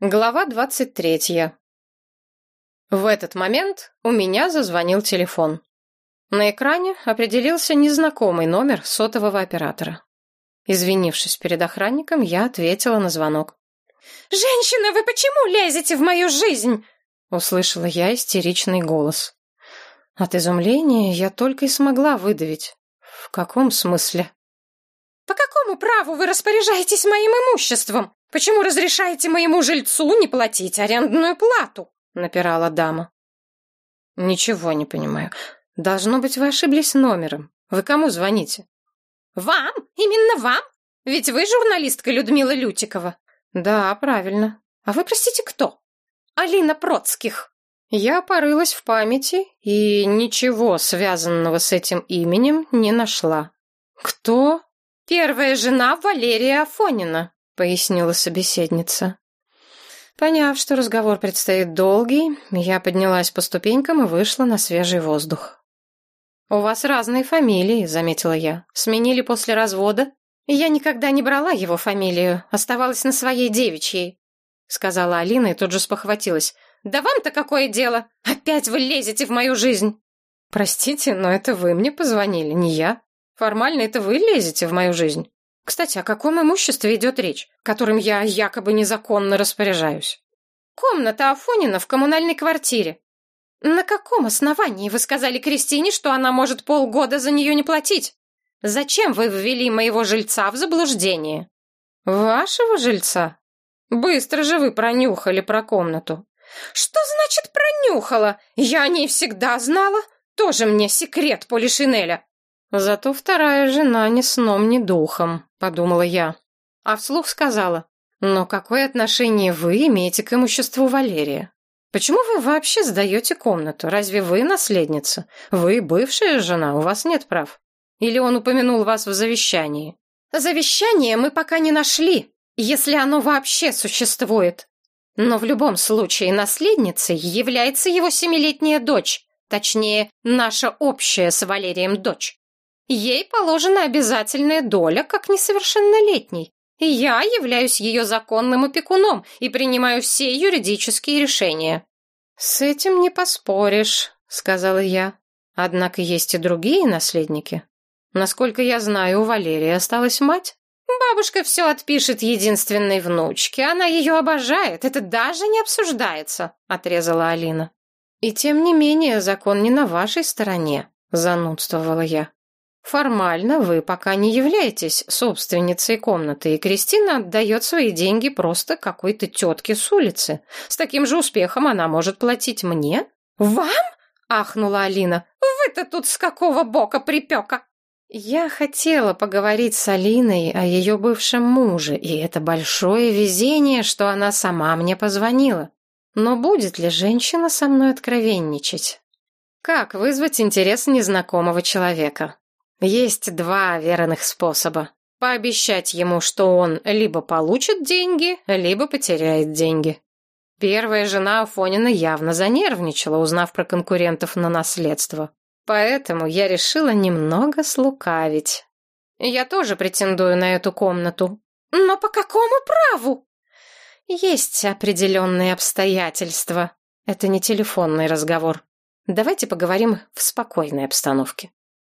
Глава двадцать третья. В этот момент у меня зазвонил телефон. На экране определился незнакомый номер сотового оператора. Извинившись перед охранником, я ответила на звонок. «Женщина, вы почему лезете в мою жизнь?» Услышала я истеричный голос. От изумления я только и смогла выдавить. В каком смысле? «По какому праву вы распоряжаетесь моим имуществом? Почему разрешаете моему жильцу не платить арендную плату?» — напирала дама. «Ничего не понимаю. Должно быть, вы ошиблись номером. Вы кому звоните?» «Вам? Именно вам? Ведь вы журналистка Людмила Лютикова». «Да, правильно. А вы, простите, кто?» «Алина Процких». Я порылась в памяти и ничего связанного с этим именем не нашла. «Кто?» «Первая жена Валерия Афонина», — пояснила собеседница. Поняв, что разговор предстоит долгий, я поднялась по ступенькам и вышла на свежий воздух. «У вас разные фамилии», — заметила я. «Сменили после развода?» «Я никогда не брала его фамилию, оставалась на своей девичьей», — сказала Алина и тут же спохватилась. «Да вам-то какое дело? Опять вы лезете в мою жизнь!» «Простите, но это вы мне позвонили, не я», Формально это вы лезете в мою жизнь. Кстати, о каком имуществе идет речь, которым я якобы незаконно распоряжаюсь? Комната Афонина в коммунальной квартире. На каком основании вы сказали Кристине, что она может полгода за нее не платить? Зачем вы ввели моего жильца в заблуждение? Вашего жильца? Быстро же вы пронюхали про комнату. Что значит пронюхала? Я о ней всегда знала. Тоже мне секрет Полишинеля. Зато вторая жена ни сном, ни духом, подумала я. А вслух сказала, но какое отношение вы имеете к имуществу Валерия? Почему вы вообще сдаете комнату? Разве вы наследница? Вы бывшая жена, у вас нет прав. Или он упомянул вас в завещании? Завещание мы пока не нашли, если оно вообще существует. Но в любом случае наследницей является его семилетняя дочь, точнее, наша общая с Валерием дочь. Ей положена обязательная доля, как несовершеннолетней. Я являюсь ее законным опекуном и принимаю все юридические решения. «С этим не поспоришь», — сказала я. «Однако есть и другие наследники. Насколько я знаю, у Валерии осталась мать». «Бабушка все отпишет единственной внучке. Она ее обожает. Это даже не обсуждается», — отрезала Алина. «И тем не менее закон не на вашей стороне», — занудствовала я. Формально вы пока не являетесь собственницей комнаты, и Кристина отдает свои деньги просто какой-то тетке с улицы. С таким же успехом она может платить мне. «Вам?» — ахнула Алина. «Вы-то тут с какого бока припека?» Я хотела поговорить с Алиной о ее бывшем муже, и это большое везение, что она сама мне позвонила. Но будет ли женщина со мной откровенничать? Как вызвать интерес незнакомого человека? Есть два верных способа. Пообещать ему, что он либо получит деньги, либо потеряет деньги. Первая жена Афонина явно занервничала, узнав про конкурентов на наследство. Поэтому я решила немного слукавить. Я тоже претендую на эту комнату. Но по какому праву? Есть определенные обстоятельства. Это не телефонный разговор. Давайте поговорим в спокойной обстановке.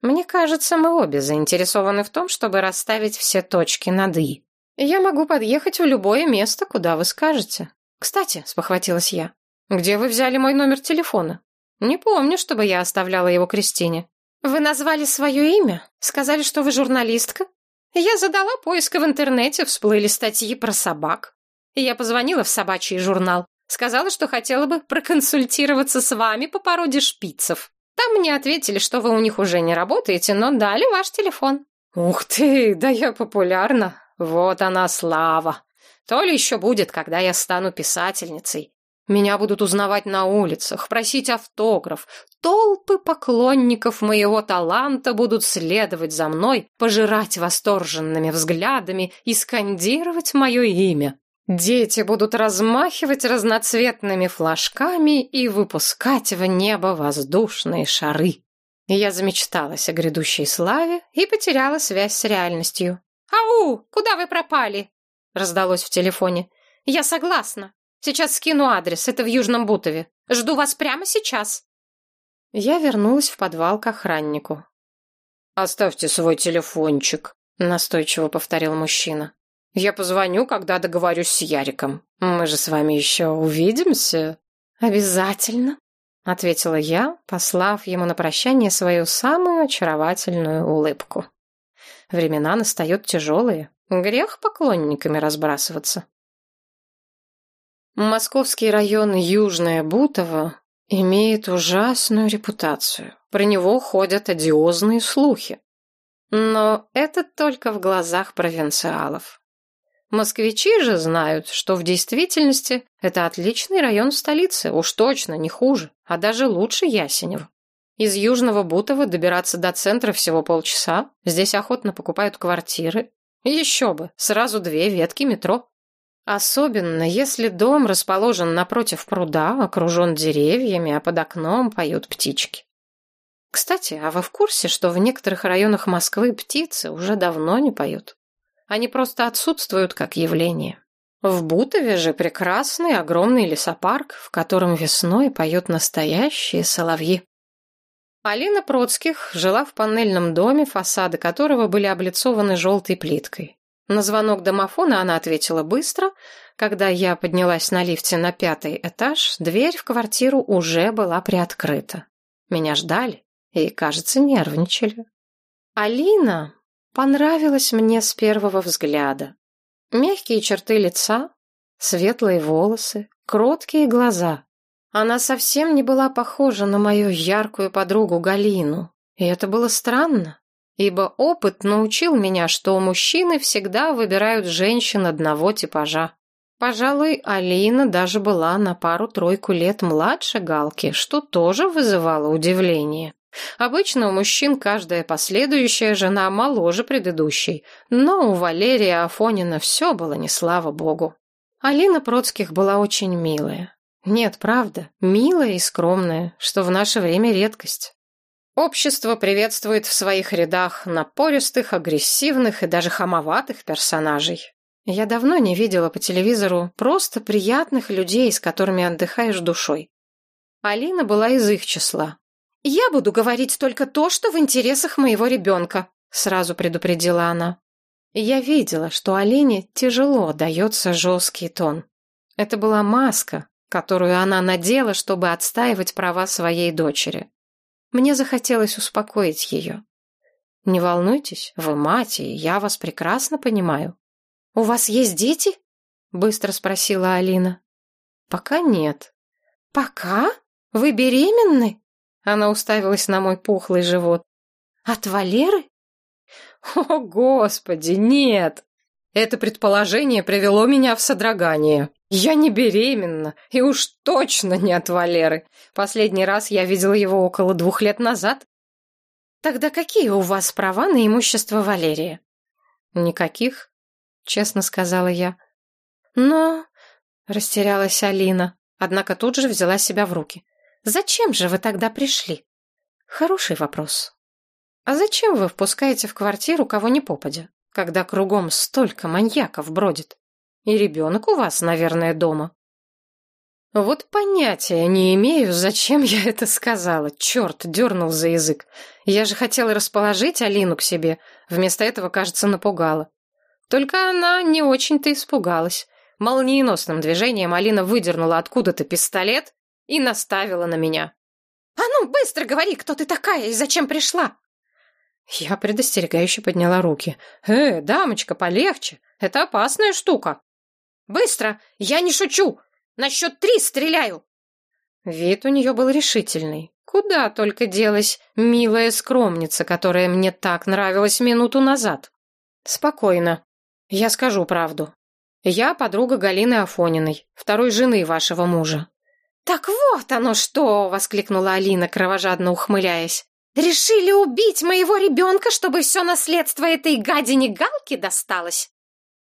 Мне кажется, мы обе заинтересованы в том, чтобы расставить все точки над «и». Я могу подъехать в любое место, куда вы скажете. Кстати, спохватилась я, где вы взяли мой номер телефона? Не помню, чтобы я оставляла его Кристине. Вы назвали свое имя? Сказали, что вы журналистка? Я задала поиск в интернете, всплыли статьи про собак. Я позвонила в собачий журнал. Сказала, что хотела бы проконсультироваться с вами по породе шпицев. Там мне ответили, что вы у них уже не работаете, но дали ваш телефон. Ух ты, да я популярна. Вот она слава. То ли еще будет, когда я стану писательницей. Меня будут узнавать на улицах, просить автограф. Толпы поклонников моего таланта будут следовать за мной, пожирать восторженными взглядами и скандировать мое имя. Дети будут размахивать разноцветными флажками и выпускать в небо воздушные шары. Я замечталась о грядущей славе и потеряла связь с реальностью. «Ау! Куда вы пропали?» — раздалось в телефоне. «Я согласна. Сейчас скину адрес, это в Южном Бутове. Жду вас прямо сейчас. Я вернулась в подвал к охраннику. «Оставьте свой телефончик», — настойчиво повторил мужчина. «Я позвоню, когда договорюсь с Яриком. Мы же с вами еще увидимся». «Обязательно», — ответила я, послав ему на прощание свою самую очаровательную улыбку. Времена настают тяжелые, грех поклонниками разбрасываться. Московский район Южное Бутово имеет ужасную репутацию. Про него ходят одиозные слухи. Но это только в глазах провинциалов. Москвичи же знают, что в действительности это отличный район столицы, уж точно не хуже, а даже лучше Ясенева. Из Южного Бутова добираться до центра всего полчаса, здесь охотно покупают квартиры. Еще бы, сразу две ветки метро. Особенно, если дом расположен напротив пруда, окружен деревьями, а под окном поют птички. Кстати, а вы в курсе, что в некоторых районах Москвы птицы уже давно не поют? Они просто отсутствуют как явление. В Бутове же прекрасный огромный лесопарк, в котором весной поют настоящие соловьи. Алина Процких жила в панельном доме, фасады которого были облицованы желтой плиткой. На звонок домофона она ответила быстро. Когда я поднялась на лифте на пятый этаж, дверь в квартиру уже была приоткрыта. Меня ждали и, кажется, нервничали. Алина понравилась мне с первого взгляда. Мягкие черты лица, светлые волосы, кроткие глаза. Она совсем не была похожа на мою яркую подругу Галину, и это было странно ибо опыт научил меня, что мужчины всегда выбирают женщин одного типажа. Пожалуй, Алина даже была на пару-тройку лет младше Галки, что тоже вызывало удивление. Обычно у мужчин каждая последующая жена моложе предыдущей, но у Валерия Афонина все было не слава богу. Алина Процких была очень милая. Нет, правда, милая и скромная, что в наше время редкость. Общество приветствует в своих рядах напористых, агрессивных и даже хамоватых персонажей. Я давно не видела по телевизору просто приятных людей, с которыми отдыхаешь душой. Алина была из их числа. «Я буду говорить только то, что в интересах моего ребенка», — сразу предупредила она. Я видела, что Алине тяжело дается жесткий тон. Это была маска, которую она надела, чтобы отстаивать права своей дочери. Мне захотелось успокоить ее. «Не волнуйтесь, вы мать, и я вас прекрасно понимаю». «У вас есть дети?» — быстро спросила Алина. «Пока нет». «Пока? Вы беременны?» Она уставилась на мой пухлый живот. «От Валеры?» «О, Господи, нет!» Это предположение привело меня в содрогание. Я не беременна, и уж точно не от Валеры. Последний раз я видела его около двух лет назад. Тогда какие у вас права на имущество Валерия? Никаких, честно сказала я. Но... Растерялась Алина, однако тут же взяла себя в руки. Зачем же вы тогда пришли? Хороший вопрос. А зачем вы впускаете в квартиру кого ни попадя, когда кругом столько маньяков бродит? И ребенок у вас, наверное, дома. Вот понятия не имею, зачем я это сказала. Черт, дернул за язык. Я же хотела расположить Алину к себе. Вместо этого, кажется, напугала. Только она не очень-то испугалась. Молниеносным движением Алина выдернула откуда-то пистолет и наставила на меня. «А ну, быстро говори, кто ты такая и зачем пришла!» Я предостерегающе подняла руки. «Э, дамочка, полегче, это опасная штука!» Быстро! Я не шучу! На счет три стреляю!» Вид у нее был решительный. Куда только делась милая скромница, которая мне так нравилась минуту назад. Спокойно. Я скажу правду. Я подруга Галины Афониной, второй жены вашего мужа. «Так вот оно что!» — воскликнула Алина, кровожадно ухмыляясь. «Решили убить моего ребенка, чтобы все наследство этой гадине Галки досталось?»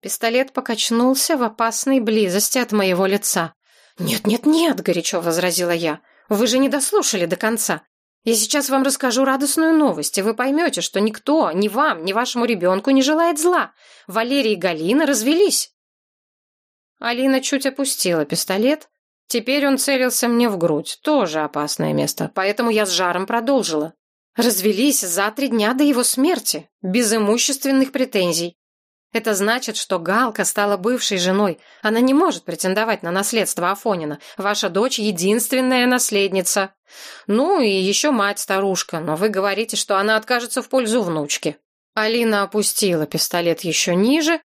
Пистолет покачнулся в опасной близости от моего лица. «Нет-нет-нет», — горячо возразила я, — «вы же не дослушали до конца. Я сейчас вам расскажу радостную новость, и вы поймете, что никто, ни вам, ни вашему ребенку не желает зла. Валерий и Галина развелись». Алина чуть опустила пистолет. Теперь он целился мне в грудь, тоже опасное место, поэтому я с жаром продолжила. Развелись за три дня до его смерти, без имущественных претензий. Это значит, что Галка стала бывшей женой. Она не может претендовать на наследство Афонина. Ваша дочь — единственная наследница. Ну и еще мать-старушка, но вы говорите, что она откажется в пользу внучки. Алина опустила пистолет еще ниже.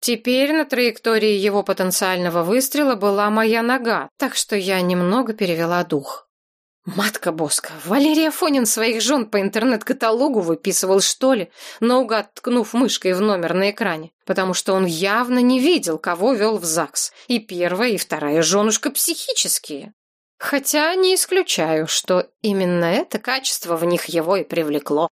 Теперь на траектории его потенциального выстрела была моя нога, так что я немного перевела дух. Матка Боска, Валерий Афонин своих жен по интернет-каталогу выписывал, что ли, наугад ткнув мышкой в номер на экране, потому что он явно не видел, кого вел в ЗАГС, и первая, и вторая женушка психические. Хотя не исключаю, что именно это качество в них его и привлекло.